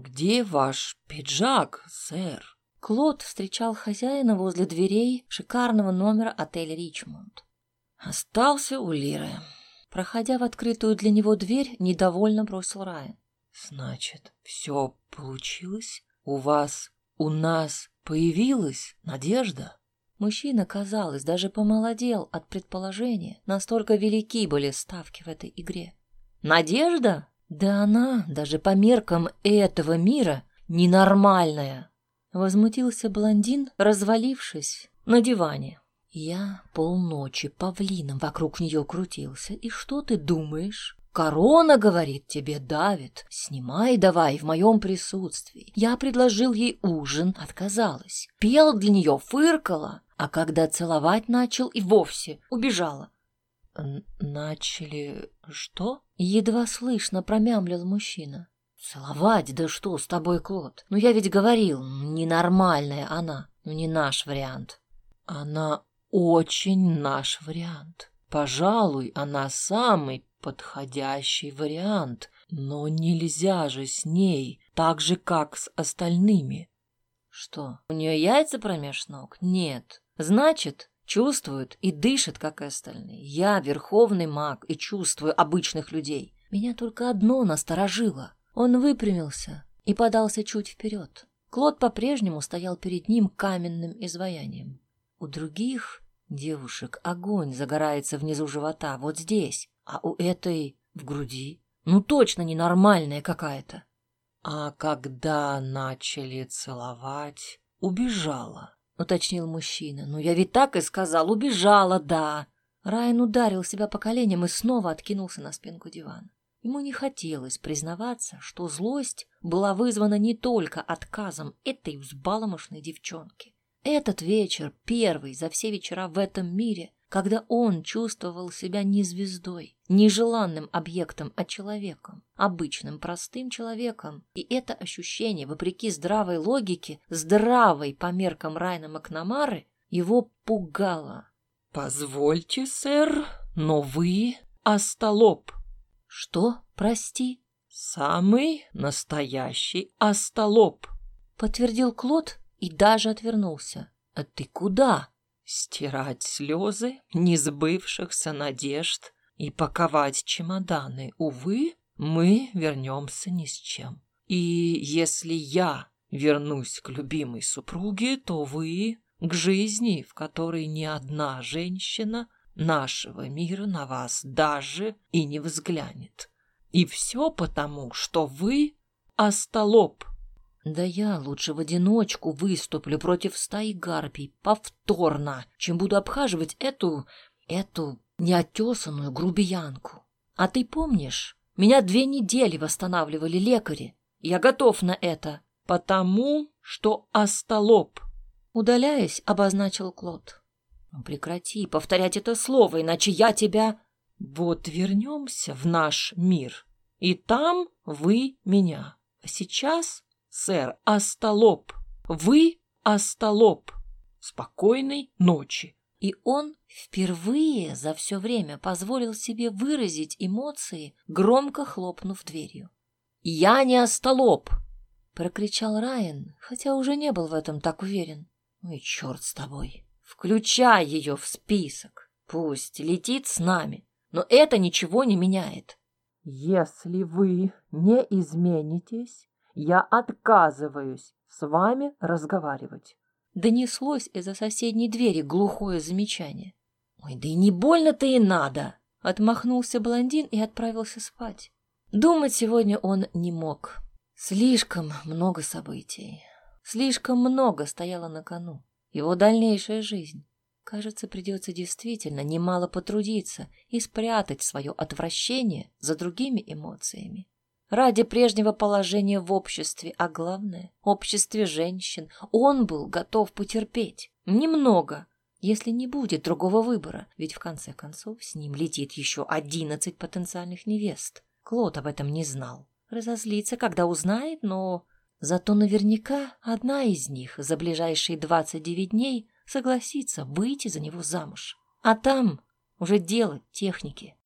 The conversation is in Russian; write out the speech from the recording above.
«Где ваш пиджак, сэр?» Клод встречал хозяина возле дверей шикарного номера отеля «Ричмонд». «Остался у Лиры». Проходя в открытую для него дверь, недовольно бросил Райан. «Значит, все получилось? У вас, у нас появилась надежда?» Мужчина, казалось, даже помолодел от предположения, настолько велики были ставки в этой игре. «Надежда? Да она, даже по меркам этого мира, ненормальная!» Возмутился блондин, развалившись на диване. Я полночи павлином вокруг нее крутился. И что ты думаешь? Корона, говорит, тебе давит. Снимай давай в моем присутствии. Я предложил ей ужин, отказалась. Пел для нее, фыркала. А когда целовать начал, и вовсе убежала. «Начали что?» Едва слышно промямлил мужчина. Целовать? Да что с тобой, Клод? Ну я ведь говорил, ненормальная она. Ну не наш вариант. Она очень наш вариант. Пожалуй, она самый подходящий вариант, но нельзя же с ней так же, как с остальными. Что, у нее яйца промеж ног? Нет. Значит, чувствует и дышит, как и остальные. Я верховный маг и чувствую обычных людей. Меня только одно насторожило. Он выпрямился и подался чуть вперед. Клод по-прежнему стоял перед ним каменным изваянием. У других девушек огонь загорается внизу живота, вот здесь, а у этой в груди. Ну точно ненормальная какая-то. А когда начали целовать, убежала, уточнил мужчина. Ну я ведь так и сказал, убежала, да. Райан ударил себя по коленям и снова откинулся на спинку дивана. Ему не хотелось признаваться, что злость была вызвана не только отказом этой взбаломошной девчонки. Этот вечер первый за все вечера в этом мире, когда он чувствовал себя не звездой, не желанным объектом, а человеком, обычным простым человеком. И это ощущение, вопреки здравой логике, здравой по меркам Райна Макнамары, его пугало. «Позвольте, сэр, но вы остолоп», что, прости? Самый настоящий остолоп, подтвердил Клод и даже отвернулся. А ты куда? Стирать слезы несбывшихся надежд и паковать чемоданы. Увы, мы вернемся ни с чем. И если я вернусь к любимой супруге, то вы к жизни, в которой ни одна женщина нашего мира на вас даже и не взглянет. И все потому, что вы остолоп. Да я лучше в одиночку выступлю против стаи гарпий повторно, чем буду обхаживать эту, эту неотесанную грубиянку. А ты помнишь, меня две недели восстанавливали лекари. Я готов на это, потому что остолоп. Удаляясь, обозначил Клод. Ну, прекрати повторять это слово, иначе я тебя... Вот вернемся в наш мир, и там вы меня. А сейчас, сэр, остолоп, вы остолоп. Спокойной ночи. И он впервые за все время позволил себе выразить эмоции, громко хлопнув дверью. «Я не остолоп!» — прокричал Райан, хотя уже не был в этом так уверен. «Ой, черт с тобой!» Включай ее в список. Пусть летит с нами, но это ничего не меняет. Если вы не изменитесь, я отказываюсь с вами разговаривать. Донеслось из-за соседней двери глухое замечание. Ой, да и не больно-то и надо. Отмахнулся блондин и отправился спать. Думать сегодня он не мог. Слишком много событий. Слишком много стояло на кону его дальнейшая жизнь. Кажется, придется действительно немало потрудиться и спрятать свое отвращение за другими эмоциями. Ради прежнего положения в обществе, а главное, обществе женщин, он был готов потерпеть. Немного, если не будет другого выбора, ведь в конце концов с ним летит еще одиннадцать потенциальных невест. Клод об этом не знал. Разозлится, когда узнает, но Зато наверняка одна из них за ближайшие двадцать девять дней согласится выйти за него замуж. А там уже дело техники.